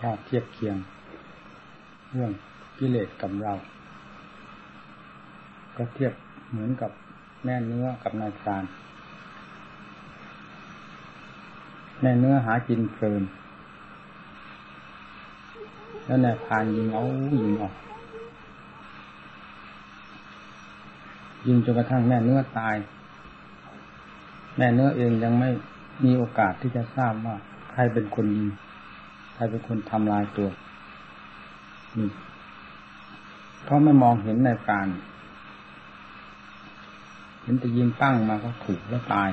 ถ้าเทียบเคียง เรื่องกิเลสกับเรา ก็เทียบเหมือนกับแม่เนื้อกับนายพรานแม่เนื้อหากินเพลินแล้วนายพรานยิงเอายิงออกยิงจนกระทั่งแม่เนื้อตาย แม่เนื้อเองยังไม่มีโอกาสที่จะทราบว่าใครเป็นคนยิง รเป็นคนทำลายตัวเพราะไม่มองเห็นในการ เห็นแต่ยิงปั้งมาก็ถูกแล้วตาย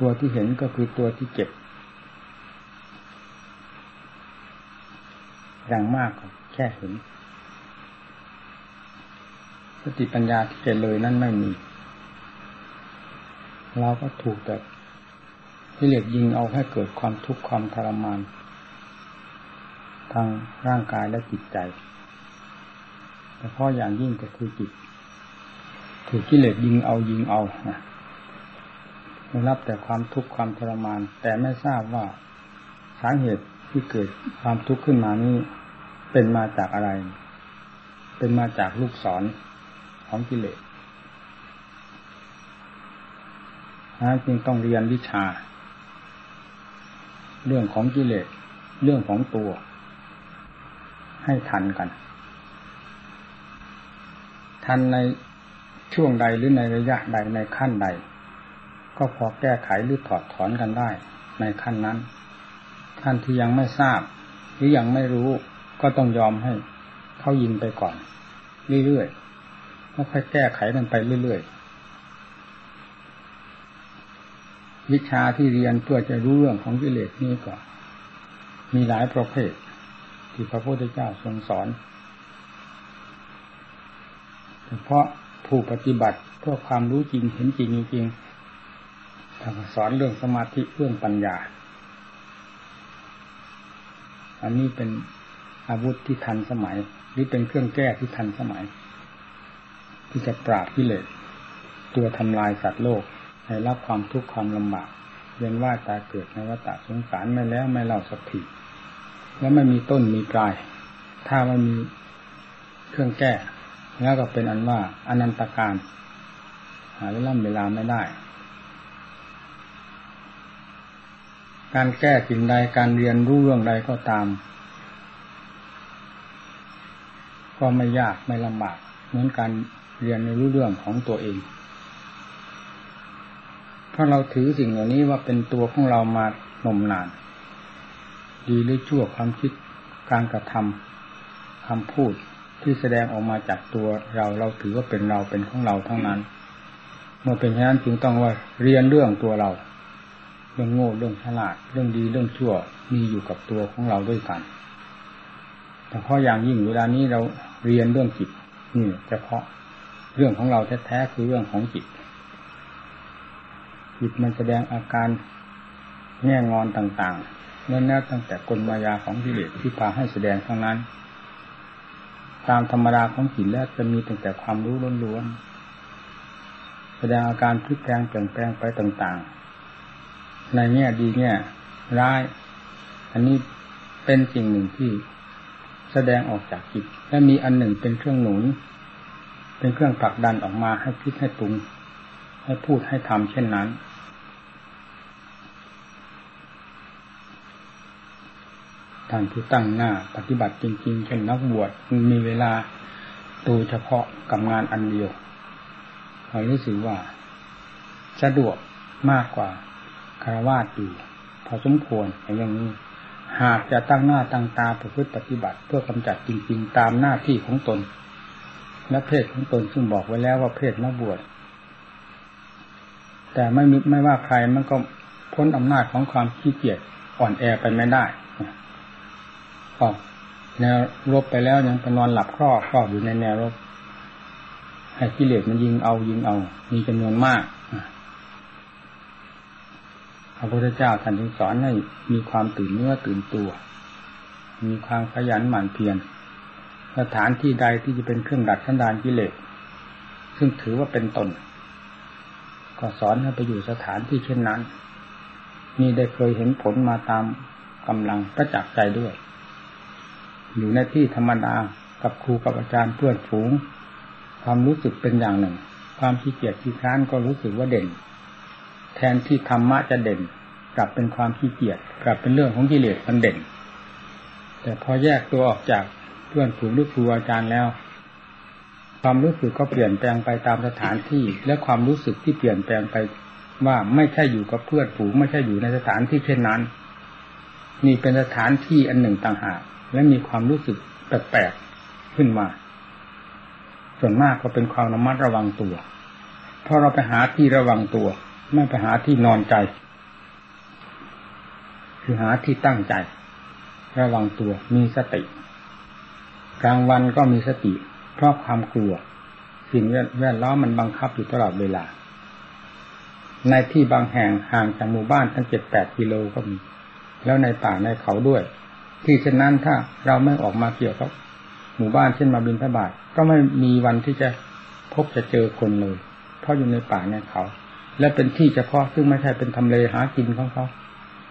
ตัวที่เห็นก็คือตัวที่เจ็บ อย่างมากแค่เห็นสติปัญญาที่จะเลยนั่นไม่มี เราก็ถูกแต่ ที่เล็กยิงเอาให้เกิดความทุกข์ความทรมาน ทางร่างกายและจิตใจแต่พราะอย่างยิ่งก็คือจิตถูกกิเลสยิงเอายิงเอาได้รับแต่ความทุกข์ความทรมาน แต่ไม่ทราบว่าสาเหตุที่เกิดความทุกข์ขึ้นมานี้เป็นมาจากอะไร เป็นมาจากลูกศรของกิเลสนะจึงต้องเรียนวิชา เรื่องของกิเลสเรื่องของตัว ให้ทันกัน ทันในช่วงใดหรือในระยะใดในขั้นใด ก็พอแก้ไขหรือถอดถอนกันได้ ในขั้นนั้น ท่านที่ยังไม่ทราบ หรือยังไม่รู้ก็ต้องยอมให้เขายิงไปก่อน เรื่อยๆแล้วค่อยแก้ไขมันไปเรื่อยๆ วิชาที่เรียนเพื่อจะรู้เรื่องของกิเลสนี้ก็มีหลายประเภท ที่พระพุทธเจ้าทรงสอน เฉพาะผู้ปฏิบัติเพื่อความรู้จริงเห็นจริงจริงทางสอนเรื่องสมาธิเรื่องปัญญา อันนี้เป็นอาวุธที่ทันสมัย หรือเป็นเครื่องแก้ที่ทันสมัย ที่จะปราบกิเลสตัวทำลายสัตว์โลก ให้รับความทุกข์ความลำบากเวียนว่าตายเกิดในวัฏสงสารไม่แล้วไม่เล่าสักทีแล้วไม่มีต้นมีปลาย ถ้าไม่มีเครื่องแก้ แล้วก็เป็นอันว่าอนันตการ หาเวลาเวลาไม่ได้ การแก้สิ่งใดการเรียนรู้เรื่องใดก็ตาม ก็ไม่ยากไม่ลำบากเหมือนการเรียนในรู้เรื่องของตัวเอง ราะเราถือสิ่งเหล่านี้ว่าเป็นตัวของเรามานมนาน ดีหรือชั่วความคิดการกระทำคำพูดที่แสดงออกมาจากตัวเราเราถือว่าเป็นเราเป็นของเราทั้งนั้น เมื่อเป็นเช่นนั้นจึงต้องว่าเรียนเรื่องตัวเราเรื่องโง่เรื่องฉลาดเรื่องดีเรื่องชั่วมีอยู่กับตัวของเราด้วยกันแต่เพราะอย่างยิ่งเวลานี้เราเรียนเรื่องจิตนี่เฉพาะเรื่องของเราแท้ๆคือเรื่องของจิต จิตมันแสดงอาการแง่งอนต่างๆนั่นแน่ตั้งแต่กลมายาของกิเลสที่พาให้แสดงทั้งนั้น ตามธรรมดาของจิตแล้วจะมีตั้งแต่ความรู้ล้วนๆแสดงอาการพลิกแปลงเปลี่ยนแปลงไปต่างๆ ในแง่ดีแง่ร้าย อันนี้เป็นสิ่งหนึ่งที่แสดงออกจากจิต และมีอันหนึ่งเป็นเครื่องหนุน เป็นเครื่องผลักดันออกมาให้คิดให้ปรุง ให้พูดให้ทำเช่นนั้น ท่านที่ตั้งหน้า ปฏิบัติจริง ๆเช่นนักบวชมีเวลาโดยเฉพาะกับงานอันเดียวเขารู้สึกว่า สะดวกมากกว่าคารวะอยู่พอสมควรอย่างนี้หากจะตั้งหน้าตั้งตาประพฤติปฏิบัติ เพื่อกำจัดจริง ๆ ตามหน้าที่ของตนและเพศของตนซึ่งบอกไว้แล้วว่าเพศนักบวชแต่ไม่มไม่ว่าใครมันก็พ้นอำนาจของความขี้เกียจอ่อนแอไปไม่ได้ ก็แนวรบไปแล้วยังไปนอนหลับครอบครอบอยู่ในแนวรบให้กิเลสมันยิงเอายิงเอา มีจำนวนมากพระพุทธเจ้าท่านจึงสอนให้มีความตื่นเนื้อตื่นตัว มีความขยันหมั่นเพียรสถานที่ใดที่จะเป็นเครื่องดัดสันดานกิเลสซึ่งถือว่าเป็นตน ก็สอนให้ไปอยู่สถานที่เช่นนั้น นี่ได้เคยเห็นผลมาตามกำลังประจักษ์ใจด้วย อยู่ในที่ธรรมดากับครูกับอาจารย์เพื่อนฝูง ความรู้สึกเป็นอย่างหนึ่ง ความขี้เกียจขี้ค้านก็รู้สึกว่าเด่น แทนที่ธรรมะจะเด่น กลับเป็นความขี้เกียจกลับเป็นเรื่องของกิเลสมันเด่น แต่พอแยกตัวออกจากเพื่อนฝูงหรือครูอาจารย์แล้ว ความรู้สึกก็เปลี่ยนแปลงไปตามสถานที่ และความรู้สึกที่เปลี่ยนแปลงไปว่าไม่ใช่อยู่กับเพื่อนฝูงไม่ใช่อยู่ในสถานที่เช่นนั้นนี่เป็นสถานที่อันหนึ่งต่างหาก และมีความรู้สึกแปลกๆขึ้นมา ส่วนมากก็เป็นความระมัดระวังตัว เพราะเราไปหาที่ระวังตัว ไม่ไปหาที่นอนใจ คือหาที่ตั้งใจ ระวังตัวมีสติ กลางวันก็มีสติ เพราะความกลัว สิ่งแวดล้อมมันบังคับอยู่ตลอดเวลา ในที่บางแห่งห่างจากหมู่บ้านทั้งเจ็ดแปดกิโลก็มี แล้วในป่าในเขาด้วย ที่เช่นนั้นถ้าเราไม่ออกมาเกี่ยวกับหมู่บ้านเช่นมาบินทบาทก็ไม่มีวันที่จะพบจะเจอคนเลย เพราะอยู่ในป่าในเขา และเป็นที่เฉพาะซึ่งไม่ใช่เป็นทำเลหากินของเขา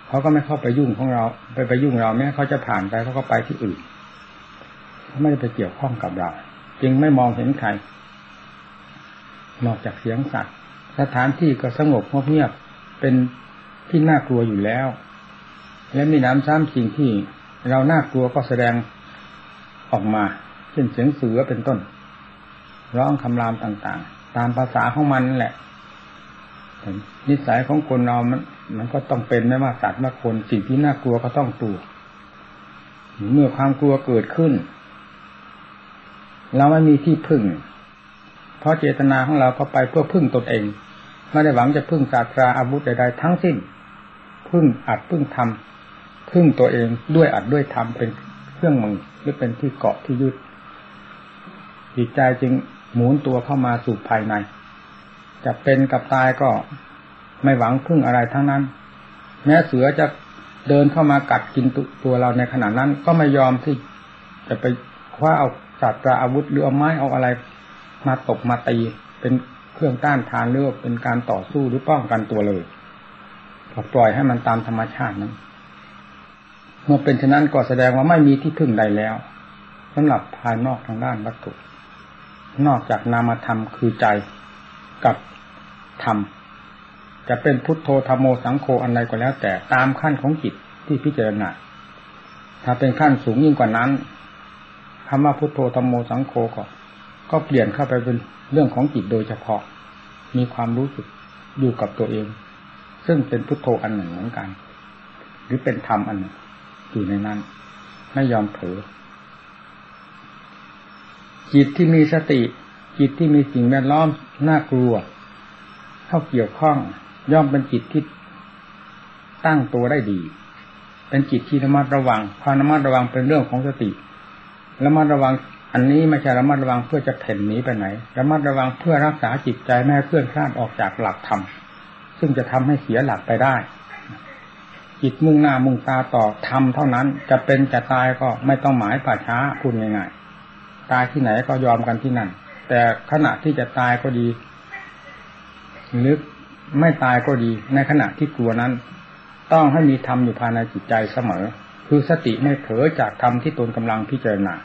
เขาก็ไม่เข้าไปยุ่งของเรา ไปไปยุ่งเราแม้เขาจะผ่านไปเขาก็ไปที่อื่นเขาไม่ได้ไปเกี่ยวข้องกับเรา จึงไม่มองเห็นใครนอกจากเสียงสัตว์สถานที่ก็สงบเงียบเป็นที่น่ากลัวอยู่แล้ว และมีน้ำซ้ำสิ่งที่ เราน่ากลัวก็แสดงออกมาเช่นเสียงเสือเป็นต้น ร้องคำรามต่างๆ ตามภาษาของมันนั่นแหละนิสัยของคนเรามันมันก็ต้องเป็นไม่ว่าสัตว์ว่าคนสิ่งที่น่ากลัวก็ต้องตัว เมื่อความกลัวเกิดขึ้น เราไม่มีที่พึ่ง เพราะเจตนาของเราก็ไปเพื่อพึ่งตนเอง ไม่ได้หวังจะพึ่งศาสตราอาวุธใดๆทั้งสิ้น พึ่งอัดพึ่งทำ พึ่งตัวเองด้วยอัดด้วยทำเป็นเครื่องมือหรือเป็นที่เกาะที่ยึดจิตใจจึงหมุนตัวเข้ามาสู่ภายใน จะเป็นกับตายก็ไม่หวังพึ่งอะไรทั้งนั้น แม้เสือจะเดินเข้ามากัดกินตัวเราในขณะนั้น ก็ไม่ยอมที่จะไปคว้าเอาศาสตราอาวุธหรือเอาไม้เอาอะไรมาตบมาตีเป็นเครื่องต้านทานหรือเป็นการต่อสู้หรือป้องกันตัวเลยปล่อยให้มันตามธรรมชาตินั้น เมื่อเป็นเช่นนั้นก็แสดงว่าไม่มีที่พึ่งใดแล้วสำหรับภายนอกทางด้านวัตถุ นอกจากนามธรรมคือใจกับธรรม จะเป็นพุทโธธรรมโมสังโฆอะไรก็แล้ว แต่ตามขั้นของจิตที่พิจารณาถ้าเป็นขั้นสูงยิ่งกว่านั้นคำว่าพุทโธธรรมโมสังโฆก็ ก็เปลี่ยนเข้าไปเป็นเรื่องของจิตโดยเฉพาะ มีความรู้สึกอยู่กับตัวเอง ซึ่งเป็นพุทโธอันหนึ่งเหมือนกัน หรือเป็นธรรมอันหนึ่ง อยู่ในนั้น ไม่ยอมเผลอจิตที่มีสติ จิตที่มีสิ่งแวดล้อมน่ากลัว เข้าเกี่ยวข้องย่อมเป็นจิตที่ตั้งตัวได้ดี เป็นจิตที่ระมัดระวังความระมัดระวังเป็นเรื่องของสติระมัดระวังอันนี้ไม่ใช่ระมัดระวังเพื่อจะเพ่นหนีไปไหนระมัดระวังเพื่อรักษาจิตใจไม่ให้เคลื่อนคลาดออกจากหลักธรรมซึ่งจะทำให้เสียหลักไปได้ จิตมุ่งหน้ามุ่งตาต่อธรรมเท่านั้นจะเป็นจะตายก็ไม่ต้องหมายป่าช้าคุณง่ายๆตายที่ไหนก็ยอมกันที่นั่น แต่ขณะที่จะตายก็ดีหรือไม่ตายก็ดี ในขณะที่กลัวนั้น ต้องให้มีธรรมอยู่ภายในจิตใจเสมอ คือสติไม่เผลอจากธรรมที่ตนกำลังพิจารณา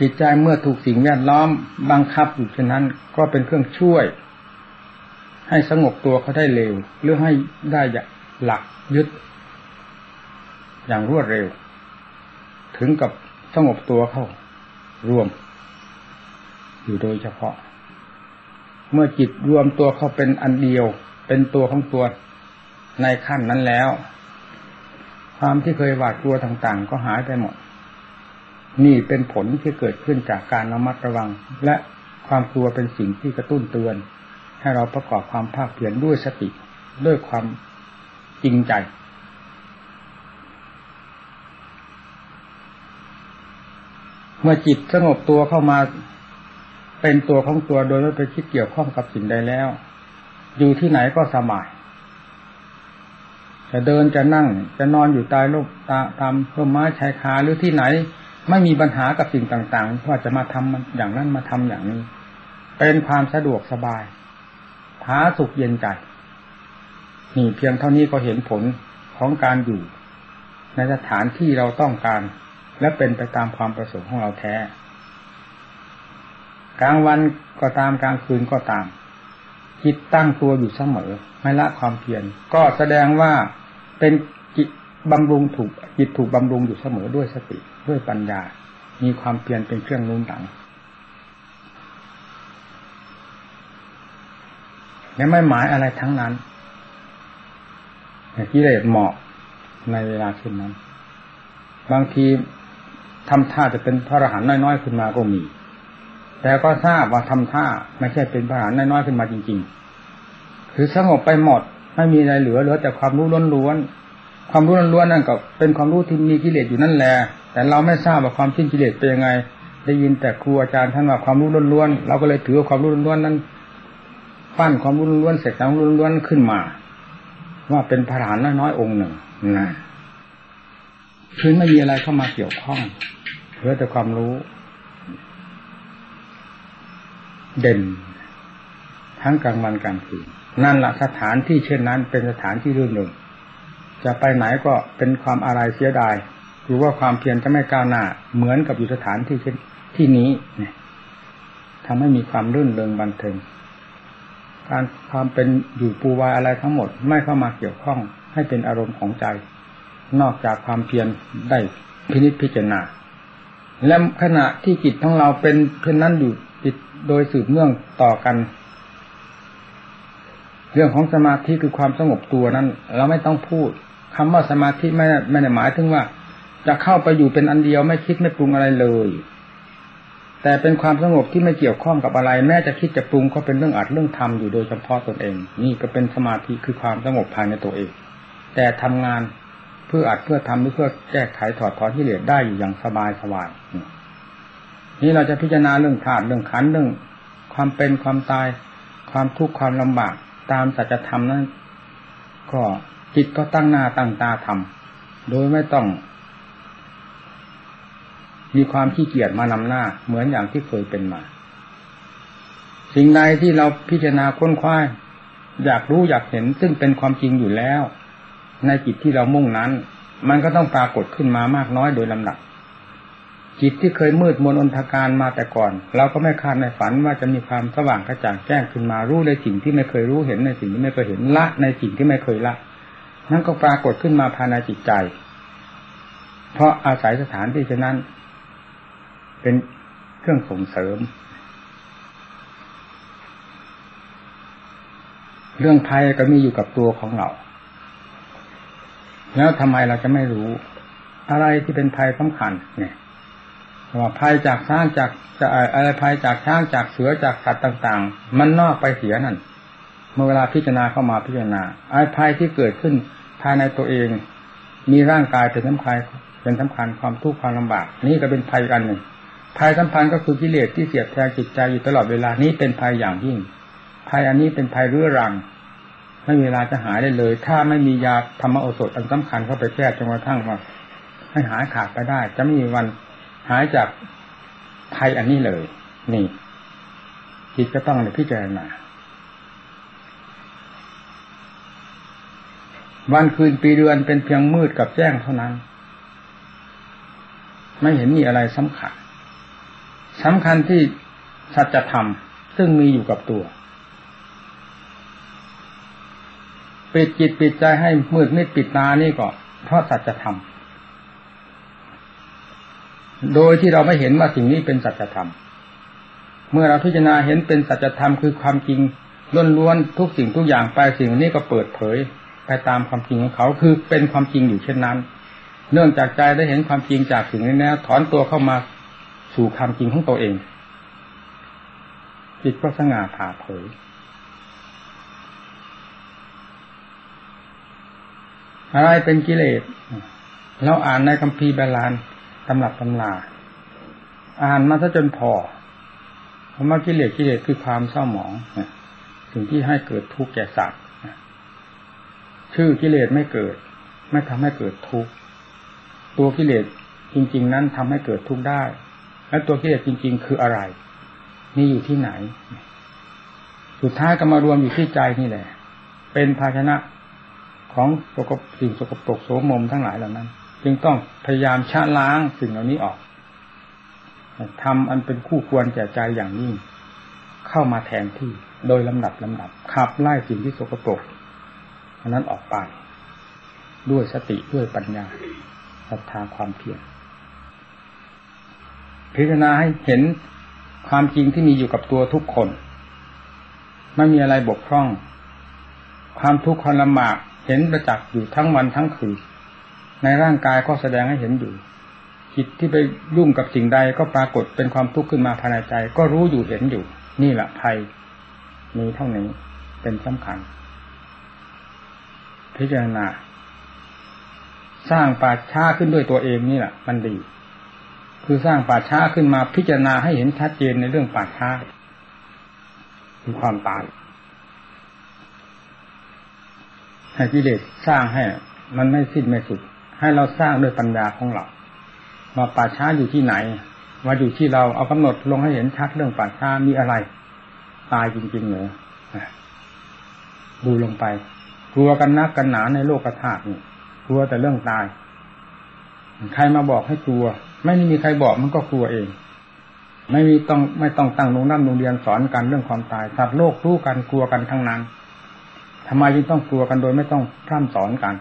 จิตใจเมื่อถูกสิ่งแวดล้อมบังคับอยู่เช่นนั้น ก็เป็นเครื่องช่วย ให้สงบตัวเขาได้เร็วหรือให้ได้หลักยึด อย่างรวดเร็ว ถึงกับสงบตัวเข้ารวม อยู่โดยเฉพาะ เมื่อจิตรวมตัวเข้าเป็นอันเดียว เป็นตัวของตัวในขั้นนั้นแล้ว ความที่เคยหวาดกลัวต่างๆ ก็หายไปหมด นี่เป็นผลที่เกิดขึ้นจากการระมัดระวัง และความกลัวเป็นสิ่งที่กระตุ้นเตือน ให้เราประกอบความภาคเพียรด้วยสติด้วยความจริงใจ เมื่อจิตสงบตัวเข้ามาเป็นตัวของตัวโดยไม่ไปคิดเกี่ยวข้องกับสิ่งใดแล้ว อยู่ที่ไหนก็สบายจะเดินจะนั่งจะนอนอยู่ใต้ร่มตาตามต้นไม้ชายคาหรือที่ไหน ไม่มีปัญหากับสิ่งต่างๆว่าจะมาทำอย่างนั้นมาทำอย่างนี้ เป็นความสะดวกสบาย ผาสุขเย็นใจนี่เพียงเท่านี้ก็เห็นผลของการอยู่ ในสถานที่เราต้องการ และเป็นไปตามความประสงค์ของเราแท้ กลางวันก็ตามกลางคืนก็ตามจิตตั้งตัวอยู่เสมอ ไม่ละความเพียรก็แสดงว่าเป็นจิตบำรุงถูกจิตถูกบำรุงอยู่เสมอด้วยสติด้วยปัญญา มีความเพียรเป็นเครื่องนุ่นหลัง และไม่หมายอะไรทั้งนั้นกิเลสเหมาะในเวลาเช่นนั้น บางทีทำท่าจะเป็นพระอรหันต์น้อยๆขึ้นมาก็มี แต่ก็ทราบว่าทำท่าไม่ใช่เป็นพระอรหันต์น้อยๆขึ้นมาจริงๆ คือสงบไปหมดไม่มีอะไรเหลือเหลือแต่ความรู้ล้วนๆ ความรู้ล้วนๆนั่นก็เป็นความรู้ที่มีกิเลสอยู่นั่นแหละ แต่เราไม่ทราบว่าความสิ้นกิเลสเป็นยังไง ได้ยินแต่ครูอาจารย์ท่านว่าความรู้ล้วนๆ เราก็เลยถือว่าความรู้ล้วนๆนั้น ปั้นความรู้ล้วนเสร็จความรู้ล้วนขึ้นมา ว่าเป็นพระฐานน้อยๆองค์หนึ่งนะคือไม่มีอะไรเข้ามาเกี่ยวข้องเหลือแต่ความรู้ เด่น ทั้งกลางวันกลางคืนนั่นแหละสถานที่เช่นนั้น เป็นสถานที่รื่นหนึ่งจะไปไหนก็เป็นความอะไรเสียดายหรือว่าความเพียรจะไม่ก้าวหน้า เหมือนกับอยู่สถานที่เช่นที่นี้เนี่ยทำให้มีความรื่นเริงบันเทิง การความเป็นอยู่ปูวายอะไรทั้งหมด ไม่เข้ามาเกี่ยวข้องให้เป็นอารมณ์ของใจ นอกจากความเพียรได้พินิจพิจารณา และขณะที่จิตของเราเป็นเพื่อนนั้นอยู่จิตโดยสืบเนื่องต่อกัน เรื่องของสมาธิคือความสงบตัวนั้น เราไม่ต้องพูดคำว่าสมาธิไม่ไม่ได้หมายถึงว่า จะเข้าไปอยู่เป็นอันเดียวไม่คิดไม่ปรุงอะไรเลย แต่เป็นความสงบที่ไม่เกี่ยวข้องกับอะไร แม้จะคิดจะปรุงก็เป็นเรื่องอัดเรื่องทำอยู่โดยเฉพาะตนเอง นี่ก็เป็นสมาธิคือความสงบภายในตัวเอง แต่ทำงานเพื่ออัดเพื่อทำหรือเพื่อแก้ไขถอดถอนที่เหลือได้อยู่อย่างสบายสบายนี่เราจะพิจารณาเรื่องธาตุเรื่องขันเรื่อง ความเป็นความตาย ความทุกข์ความลำบากตามสัจธรรมนั้น ก็จิตก็ตั้งหน้าตั้งตาทำโดยไม่ต้อง มีความขี้เกียจมานำหน้า เหมือนอย่างที่เคยเป็นมา สิ่งใดที่เราพิจารณาค้นคว้าอยากรู้อยากเห็นซึ่งเป็นความจริงอยู่แล้ว ในจิตที่เรามุ่งนั้น มันก็ต้องปรากฏขึ้นมามากน้อยโดยลำดับจิตที่เคยมืดมนอนทการมาแต่ก่อน เราก็ไม่คาดในฝันว่าจะมีความสว่างกระจ่างแจ้งขึ้นมารู้ในสิ่งที่ไม่เคยรู้เห็นในสิ่งที่ไม่เคยเห็นละในสิ่งที่ไม่เคยละนั่นก็ปรากฏขึ้นมาภายในจิตใจ เพราะอาศัยสถานที่เช่นนั้น เป็นเครื่องส่งเสริม เรื่องภัยก็มีอยู่กับตัวของเรา แล้วทำไมเราจะไม่รู้ อะไรที่เป็นภัยสำคัญ เนี่ยว่าภัยจากช้างจากจะอะไรภัยจากช้างจากเสือจากสัตว์ต่าง ๆ มันนอกไปเสียนั่นเมื่อเวลาพิจารณาเข้ามาพิจารณาไอ้ภัยที่เกิดขึ้นภายในตัวเอง มีร่างกายเป็นสำคัญเป็นสำคัญความทุกข์ความลำบาก นี่ก็เป็นภัยกันหนึ่ง ภัยสัมพันธ์ก็คือกิเลสที่เสียบแทงจิตใจอยู่ตลอดเวลานี้เป็นภัยอย่างยิ่ง ภัยอันนี้เป็นภัยเรื้อรังไม่มีเวลาจะหายได้เลย ถ้าไม่มียาธรรมโอสถอันสำคัญเข้าไปแก้จนกระทั่งว่าให้หายขาดไปได้ จะไม่มีวันหายจากภัยอันนี้เลย นี่จิตก็ต้องเลยพิจารณาวันคืนปีเดือนเป็นเพียงมืดกับแจ้งเท่านั้น ไม่เห็นมีอะไรสำคัญ สำคัญที่สัจธรรมซึ่งมีอยู่กับตัวปิดจิตปิดใจให้มืดมิดปิดตานี่ก็เพราะสัจธรรม โดยที่เราไม่เห็นว่าสิ่งนี้เป็นสัจธรรม เมื่อเราพิจารณาเห็นเป็นสัจธรรมคือความจริงล้วนๆทุกสิ่งทุกอย่างไปสิ่งนี้ก็เปิดเผยไปตามความจริงของเขาคือเป็นความจริงอยู่เช่นนั้น เนื่องจากใจได้เห็นความจริงจากสิ่งนี้แล้วถอนตัวเข้ามา สู่ความจริงของตัวเอง จิตก็สง่าผ่าเผยอะไรเป็นกิเลสเราอ่านในคัมภีร์ใบลานตำรับตำราอ่านมาซะจนพอคำว่ากิเลสกิเลสคือความเศร้าหมองสิ่งที่ให้เกิดทุกข์แก่สัตว์ชื่อกิเลสไม่เกิด ไม่ทำให้เกิดทุกข์ตัวกิเลสจริง ๆ นั้นทำให้เกิดทุกข์ได้ แล้วตัวกิเลสจริง ๆ คืออะไร นี่อยู่ที่ไหน สุดท้ายก็มารวมอยู่ที่ใจนี่แหละ เป็นภาชนะของสกปสิ่งสกปรกโสมมทั้งหลายเหล่านั้น จึงต้องพยายามชะล้างสิ่งเหล่านี้ออกทำอันเป็นคู่ควรแก่ใจอย่างยิ่งเข้ามาแทนที่โดยลำดับลำดับขับไล่สิ่งที่สกปรกอันนั้นออกไป ด้วยสติด้วยปัญญาศรัทธาความเพียร พิจารณาให้เห็นความจริงที่มีอยู่กับตัวทุกคน ไม่มีอะไรบกพร่อง ความทุกข์ความลำบากเห็นประจักษ์อยู่ทั้งวันทั้งคืนในร่างกายก็แสดงให้เห็นอยู่จิตที่ไปยุ่งกับสิ่งใดก็ปรากฏเป็นความทุกข์ขึ้นมาภายในใจ ก็รู้อยู่เห็นอยู่ นี่แหละภัยมีเท่านี้เป็นสำคัญ พิจารณา สร้างป่าช้าขึ้นด้วยตัวเองนี่แหละมันดี คือสร้างป่าช้าขึ้นมาพิจารณาให้เห็นชัดเจนในเรื่องป่าช้าคือความตายให้กิเลสสร้างให้ มันไม่สิ้นไม่สุด ให้เราสร้างด้วยปัญญาของเราว่าป่าช้าอยู่ที่ไหนว่าอยู่ที่เราเอากำหนดลงให้เห็นชัดเรื่องป่าช้ามีอะไร ตายจริงๆเหรอดูลงไปกลัวกันนักกันหนาในโลกธาตุนี่กลัวแต่เรื่องตาย ใครมาบอกให้กลัว ไม่มีใครบอกมันก็กลัวเอง ไม่มีต้องไม่ต้องตั้งโรงน้ำโรงเรียนสอนกันเรื่องความตายสัตว์โลกรู้กันกลัวกันทั้งนั้นทำไมจึงต้องกลัวกันโดยไม่ต้องพร่ำสอนกัน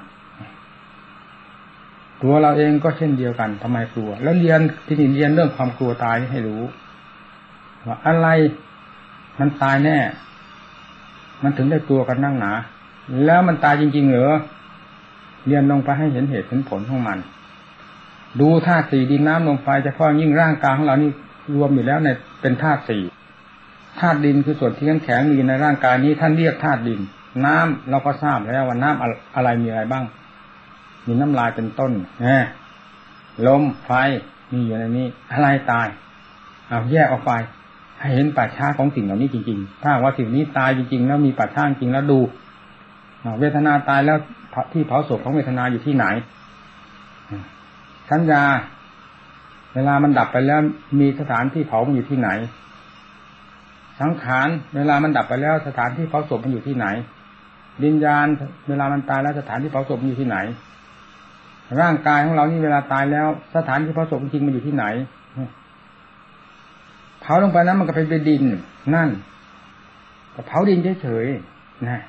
ตัวเราเองก็เช่นเดียวกันทำไมกลัว แล้วเรียนที่นี่เรียนเรื่องความกลัวตายให้รู้ว่าอะไรมันตายแน่ มันถึงได้กลัวกันนั่งหนา แล้วมันตายจริงๆเหรอเรียนลงไปให้เห็นเหตุเห็นผลของมัน ดูธาตุสี่ดินน้ำลมไฟเฉพาะยิ่งร่างกายของเรานี่รวมอยู่แล้วในเป็นธาตุสี่ธาตุดินคือส่วนที่แข็งแข็งมีในร่างกายนี้ท่านเรียกธาตุดิน น้ำเราก็ทราบแล้วว่าน้ำอะไรมีอะไรบ้าง มีน้ำลายเป็นต้นนะลมไฟมีอยู่ในนี้ อะไรตาย เอาแยกออกไป ให้เห็นป่าช้าของสิ่งเหล่านี้จริงๆ ถ้าว่าสิ่งนี้ตายจริงๆ แล้วมีป่าช้าจริงแล้วดูเวทนาตายแล้วที่เผาศพของเวทนาอยู่ที่ไหน สัญญา เวลามันดับไปแล้ว มีสถานที่เผามันอยู่ที่ไหน สังขารเวลามันดับไปแล้ว สถานที่เผาศพมันอยู่ที่ไหนวิญญาณ เวลามันตายแล้วสถานที่เผาศพมันอยู่ที่ไหน ร่างกายของเรานี่เวลาตายแล้ว สถานที่เผาศพจริงมันอยู่ที่ไหนเผาลงไปนั้นมันก็เป็นดินนั่นก็เผาดินเฉยๆนะ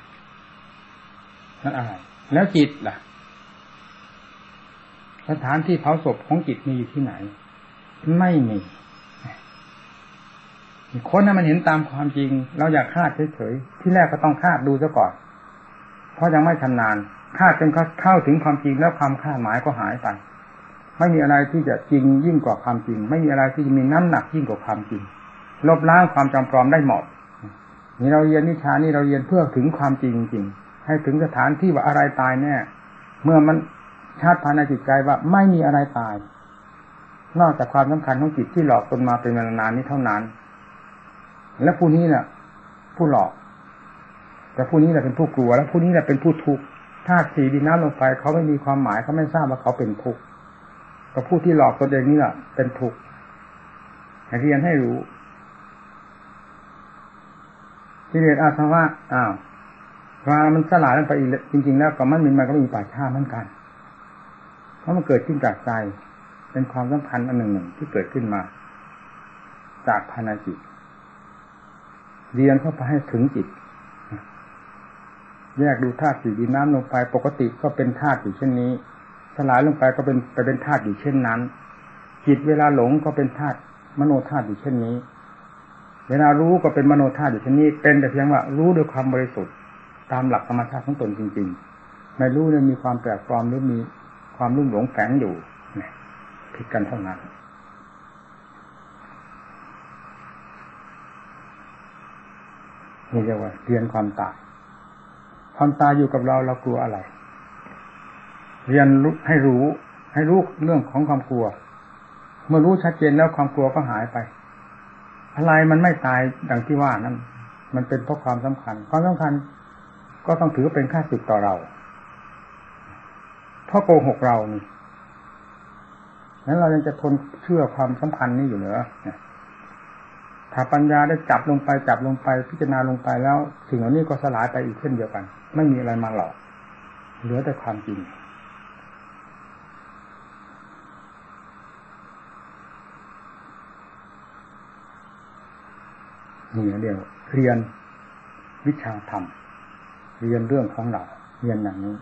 นั่นอะไรแล้วจิตล่ะ สถานที่เผาศพของจิตมีอยู่ที่ไหน ไม่มีคนนั้นมันเห็นตามความจริง เราอยากคาดเฉยๆที่แรกก็ต้องคาดดูซะก่อน เพราะยังไม่ชำนาญคาดจนเข้าถึงความจริงแล้วความคาดหมายก็หายไปไม่มีอะไรที่จะจริงยิ่งกว่าความจริง ไม่มีอะไรที่จะมีน้ำหนักยิ่งกว่าความจริง ลบล้างความจำปลอมได้หมดนี่เราเรียนนิชานี่เราเรียนเพื่อถึงความจริงจริงให้ถึงสถานที่ว่าอะไรตายแน่ เมื่อมัน ชาติภายในจิตใจว่าไม่มีอะไรตาย นอกจากความสำคัญของจิตที่หลอกตนมาเป็นเวลานานนี้เท่านั้น และผู้นี้เนี่ยผู้หลอก แต่ผู้นี้แหละเป็นผู้กลัว แล้วผู้นี้แหละเป็นผู้ทุกข์ธาตุสีดินน้ำลมไฟเขาไม่มีความหมายเขาไม่ทราบว่าเขาเป็นทุกข์ก็ผู้ที่หลอกตัวเองนี่แหละเป็นทุกข์ให้เรียนให้รู้ที่เรียนอาสวะอ้าวพามันสลายลงไปอีกจริง ๆ แล้วก็มันมีมันก็มีป่าช้าเหมือนกัน ราะมันเกิดขึ้นจากใจ เป็นความสัมพันธ์อันหนึ่งหนึ่งที่เกิดขึ้นมา จากภายในจิต เรียนเข้าไปให้ถึงจิต แยกดูธาตุสีดินน้ำลงไป ปกติก็เป็นธาตุอยู่เช่นนี้ สลายลงไปก็เป็นไปเป็นธาตุอยู่เช่นนั้น จิตเวลาหลงก็เป็นธาตุมโนธาตุอยู่เช่นนี้ เวลารู้ก็เป็นมโนธาตุอยู่เช่นนี้ เป็นแต่เพียงว่ารู้ด้วยความบริสุทธิ์ตามหลักธรรมชาติของตนจริง ๆ ไม่รู้เนี่ยมีความแปลกปลอมหรือมี ความรุ่มหลงแฝงอยู่ผิดกันเท่านั้น นี่เรียกว่าเรียนความตาย ความตายอยู่กับเราเรากลัวอะไร เรียนรู้ให้รู้ ให้รู้เรื่องของความกลัว เมื่อรู้ชัดเจนแล้วความกลัวก็หายไป อะไรมันไม่ตายดังที่ว่านั้น มันเป็นเพราะความสำคัญ ความสำคัญก็ต้องถือเป็นค่าสึกต่อเรา เพราะโกหกเรานี่นั้นเรายังจะทนเชื่อความสัมพันธ์นี้อยู่เหรอถ้าปัญญาได้จับลงไปจับลงไปพิจารณาลงไปแล้ว สิ่งเหล่านี้ก็สลายไปอีกเช่นเดียวกัน ไม่มีอะไรมาหลอก เหลือแต่ความจริงนี่เดียวเรียนวิชาธรรม เรียนเรื่องของเรา เรียนอย่างนี้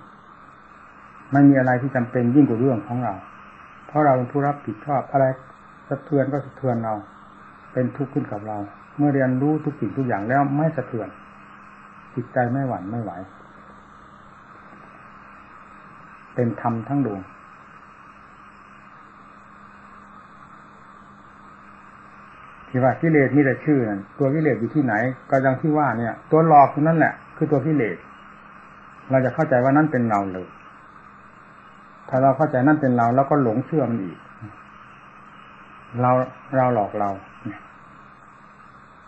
ไม่มีอะไรที่จำเป็นยิ่งกว่าเรื่องของเรา เพราะเราเป็นผู้รับผิดชอบอะไรสะเทือนก็สะเทือนเรา เป็นทุกข์ขึ้นกับเรา เมื่อเรียนรู้ทุกสิ่งทุกอย่างแล้วไม่สะเทือน จิตใจไม่หวั่นไม่ไหว เป็นธรรมทั้งดวงที่ว่ากิเลสมีแต่ชื่อนั่นตัวกิเลสอยู่ที่ไหน ก็ยังที่ว่าเนี่ย ตัวหลอกนั่นแหละ คือตัวกิเลสเราจะเข้าใจว่านั่นเป็นเราเลย ถ้าเราเข้าใจนั่นเป็นเราแล้วก็หลงเชื่อมันอีก เราเราหลอกเรา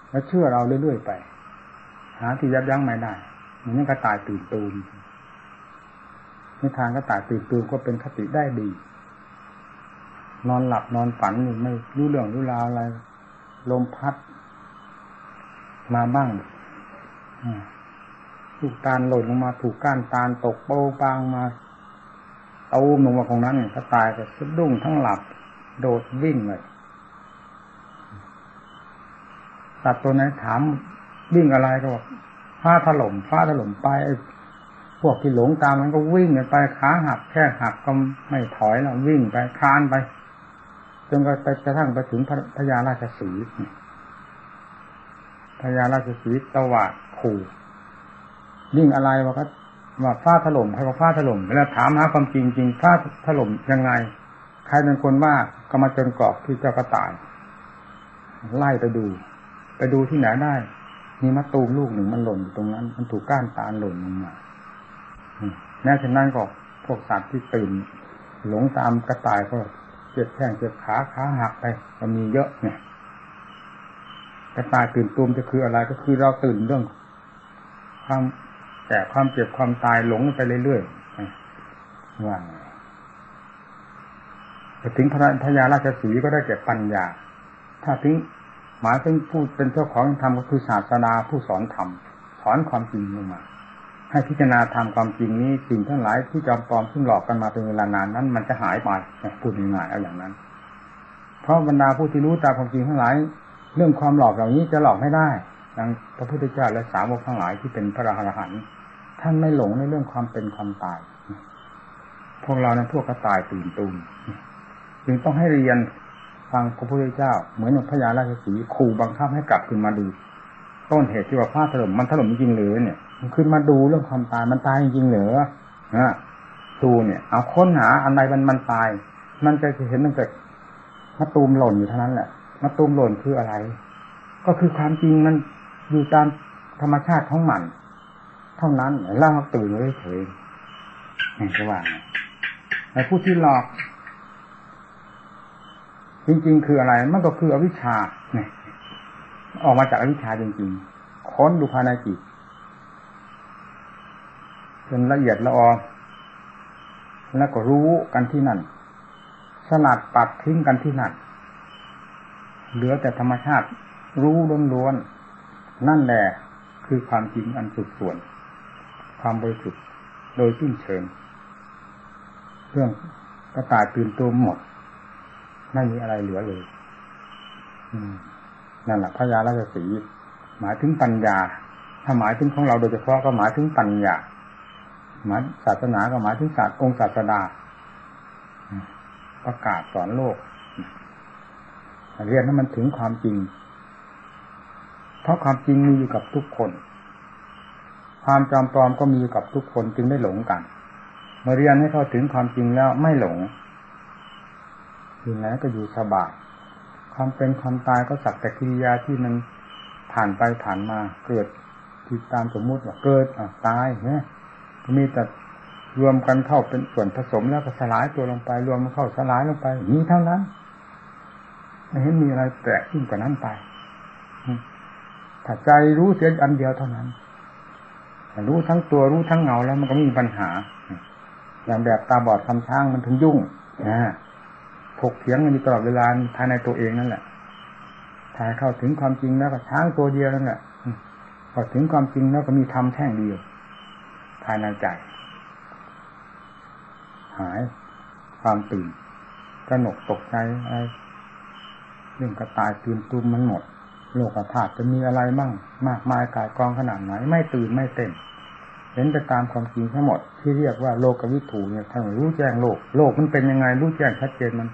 แล้วเชื่อเราเรื่อยๆไป หาที่ยับยั้งไม่ได้มันนี่ก็ตายตื่นตูมนิทานก็ตายตื่นตูมก็เป็นคติได้ดี นอนหลับนอนฝันไม่รู้เรื่องรู้ราวอะไร ลมพัด มาบ้างถูกตาลหล่นลงมาถูกก้านตาลตกโป้ปางมา ตูมลงมาตรงนั้นก็ตายก็สะดุ้งทั้งหลับ โดดวิ่งเลยสัตว์ตัวไหนถามวิ่งอะไรก็บอกฟ้าถล่มฟ้าถล่มไปพวกที่หลงตามมันก็วิ่งไปขาหักแค่หักก็ไม่ถอยแล้ววิ่งไปคานไปจนไปกระทั่งไปถึงพญาราชสีพญาราชสีตวาดขู่ยิ่งอะไรวะก็ ว่าฟ้าถล่มใครว่าฟ้าถล่มเวลาถามหาความจริงจริงฟ้าถล่มยังไง ใครเป็นคนว่าก็มาจนกรอบที่เจ้ากระต่าย ไล่ไปดู ไปดูที่ไหนได้ มีมะตูมลูกหนึ่งมันหล่นอยู่ตรงนั้น มันถูกก้านตาลหล่นลงมาแม้ฉะนั้นก็พวกสัตว์ที่ตื่นหลงตามกระต่ายก็จ็บแข้งเจ็บขาขาหักไปก็มีเยอะเนี่ยแต่ายตื่นตูมจะคืออะไรก็คือเราตื่นเรื่องความ แต่ความเจ็บความตายหลงไปเรื่อยๆว่าแต่ถึงพระพญาราชสีก็ได้แก่ปัญญา ถ้าถึงหมายถึงผู้เป็นเจ้าของธรรมก็คือศาสดาผู้สอนธรรมสอนความจริงลงมา ให้พิจารณาทำความจริงนี้สิ่งทั้งหลายที่จอมปลอมซึ่งหลอกกันมาเป็นเวลานานนั้น มันจะหายไปพูดง่ายๆเอาอย่างนั้น เพราะบรรดาผู้ที่รู้ตามความจริงทั้งหลาย เรื่องความหลอกเหล่านี้จะหลอกไม่ได้ดังพระพุทธเจ้าและสาวกทั้งหลายที่เป็นพระอรหันต์ ท่านไม่หลงในเรื่องความเป็นความตาย พวกเราในพวกกระตายตื่นตูมจึงต้องให้เรียนฟังพระพุทธเจ้า เหมือนอย่างพญาราชสีขู่บังคับให้กลับขึ้นมาดู ต้นเหตุที่ว่าฟ้าถล่มมันถล่มจริงหรือเนี่ยมันขึ้นมาดูเรื่องความตายมันตายจริงเหรอนะดูเนี่ย เอาค้นหาอันใดมันมันตาย มันจะเห็นตั้งแต่มะตูมหล่นอยู่เท่านั้นแหละมะตูมหล่นคืออะไร ก็คือความจริงมันอยู่ตามธรรมชาติของมัน เท่านั้นเล่าตื่นเลยเฉยนี่ก็ว่าแต่ผู้ที่หลอก จริงๆ คืออะไร มันก็คืออวิชชาเนี่ยออกมาจากอวิชชาจริงๆ ค้นดูภายในจิตจนละเอียดละออแล้วก็รู้กันที่นั่น สลัดปัดทิ้งกันที่นั่น เหลือแต่ธรรมชาติรู้ล้วนๆ นั่นแหละคือความจริงอันสุดส่วน ความบริสุทธิ์โดยสิ้นเชิงเรื่องกระต่ายตื่นตัวหมด ไม่มีอะไรเหลือเลยนั่นแหละพระยาราชสีหมายถึงปัญญา ถ้าหมายถึงของเราโดยเฉพาะก็หมายถึงปัญญาหมายศาสนาก็หมายถึงศาสตร์องค์ศาสดาประกาศสอนโลก เรียนให้มันถึงความจริง เพราะความจริงมีอยู่กับทุกคน ความจอมปลอมก็มีอยู่กับทุกคนจึงไม่หลงกัน เมื่อเรียนให้เข้าถึงความจริงแล้วไม่หลงอยู่ไหนก็อยู่สบายความเป็นความตายก็สักแต่กิริยาที่มันผ่านไปผ่านมาเกิดที่ตามสมมุติว่าเกิดอะตายเนี่ยมีแต่รวมกันเข้าเป็นส่วนผสมแล้วก็สลายตัวลงไป รวมมันเข้าสลายลงไปมีเท่านั้นไม่เห็นมีอะไรแปลกขึ้นกว่านั้นไปถ้าใจรู้เสียอันเดียวเท่านั้น รู้ทั้งตัวรู้ทั้งเงาแล้วมันก็มีปัญหา อย่างแบบตาบอดคำช้างมันถึงยุ่งนะถกเถียงกันอยู่ตลอดเวลาภายในตัวเองนั่นแหละถ้าเข้าถึงความจริงแล้วก็ช้างตัวเดียวนั่นแหละพอถึงความจริงแล้วก็มีธรรมแท่งเดียว ภายในใจ หายความตื่นกระหนกตกใจอะไรเรื่องกระต่ายตื่นตุ้มมันหมด โลกธาตุจะมีอะไรบ้างมากมายกายกองขนาดไหนไม่ตื่นไม่เต้นเห็นไปตามความจริงทั้งหมดที่เรียกว่าโลกวิถูเนี่ยท่านรู้แจ้งโลก โลกมันเป็นยังไงรู้แจ้งชัดเจนมัน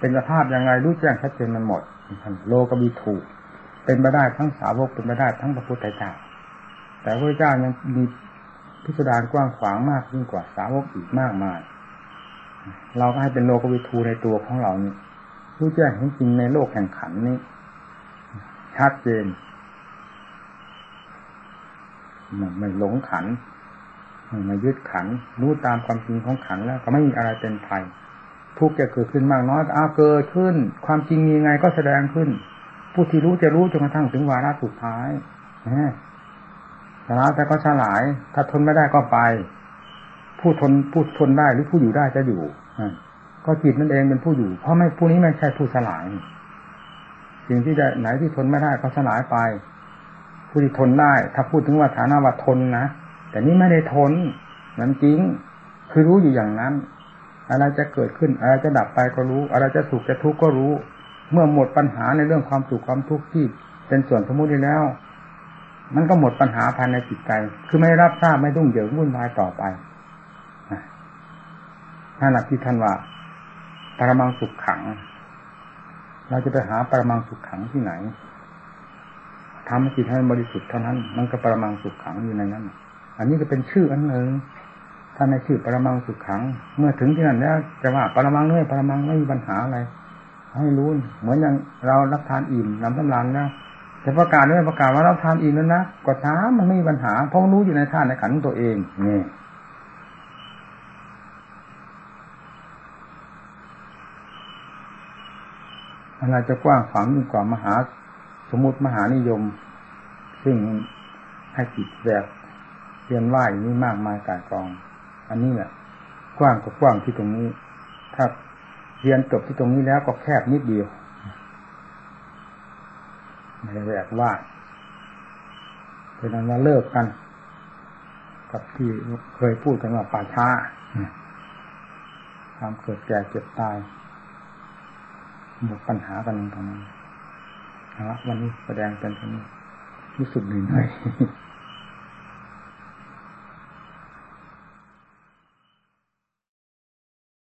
เป็นสภาพยังไงรู้แจ้งชัดเจนมันหมดท่านโลกวิถูเป็นไปได้ทั้งสาวกเป็นไปได้ทั้งพระพุทธเจ้าแต่พระเจ้ายังมีพิสดารกว้างขวางมากยิ่งกว่าสาวกอีกมากมาย เราก็ให้เป็นโลกวิทูในตัวของเรานี่รู้แจ้งจริงในโลกแห่งขันนี้ ชัดเจนไม่หลงขันไม่ยึดขัน รู้ตามความจริงของขันแล้วก็ไม่มีอะไรเป็นภัยทุกจะเกิดขึ้นมากน้อยอาเกิดขึ้น ความจริงมีไงก็แสดงขึ้น ผู้ที่รู้จะรู้จนกระทั่งถึงวาระสุดท้ายสลายแต่ก็สลาย ถ้าทนไม่ได้ก็ไป ผู้ทนผู้ทนได้หรือผู้อยู่ได้จะอยู่ก็จิตนั่นเองเป็นผู้อยู่ เพราะไม่ผู้นี้ไม่ใช่ผู้สลาย สิ่งที่จะไหนที่ทนไม่ได้ก็สลายไป ผู้ที่ทนได้ ถ้าพูดถึงว่าฐานะว่าทนนะแต่นี้ไม่ได้ทนนั้นจริง คือรู้อยู่อย่างนั้น อะไรจะเกิดขึ้นอะไรจะดับไปก็รู้ อะไรจะสุขจะทุกข์ก็รู้ เมื่อหมดปัญหาในเรื่องความสุขความทุกข์ที่เป็นส่วนสมมุติแล้ว มันก็หมดปัญหาภายในจิตใจ คือไม่รับทราบไม่ดุ้งเหยิงวุ่นวายต่อไปนั่นแหละที่ท่านว่าปรมังสุขขัง เราจะไปหาปรมังสุขขังที่ไหนทำจิตให้บริสุทธิ์เท่านั้น มันก็ปรมังสุขขังอยู่ในนั้น อันนี้ก็เป็นชื่ออันหนึ่งถ้าในชื่อปรมังสุขขัง เมื่อถึงที่นั่นแล้วจะว่าปรมังด้วยปรมังไม่มีปัญหาอะไรให้รู้เหมือนอย่างเรารับทานอิ่มน้ำตำรานแล้วแต่ประกาศด้วยประกาศว่าเราทานอิ่มแล้วนะก็ช้ามันไม่มีปัญหาเพราะรู้อยู่ในท่านในขันตัวเองนี่ อะไรจะกว้างฝังยิ่งกว่ามหาสมมติมหานิยม ซึ่งให้จิตแบบเรียนว่ายนี้มากมายกายกอง อันนี้แหละกว้างก็กว้างที่ตรงนี้ ถ้าเรียนจบที่ตรงนี้แล้วก็แคบนิดเดียวไม่ได้แบบว่าเป็นนั้นว่าเลิกกัน กับที่เคยพูดกันว่าป่าช้าความเกิดแก่เจ็บตาย หมดปัญหากันตรงนั้นวันนี้แสดงเป็นตรงนี้รู้สึกเหนื่อย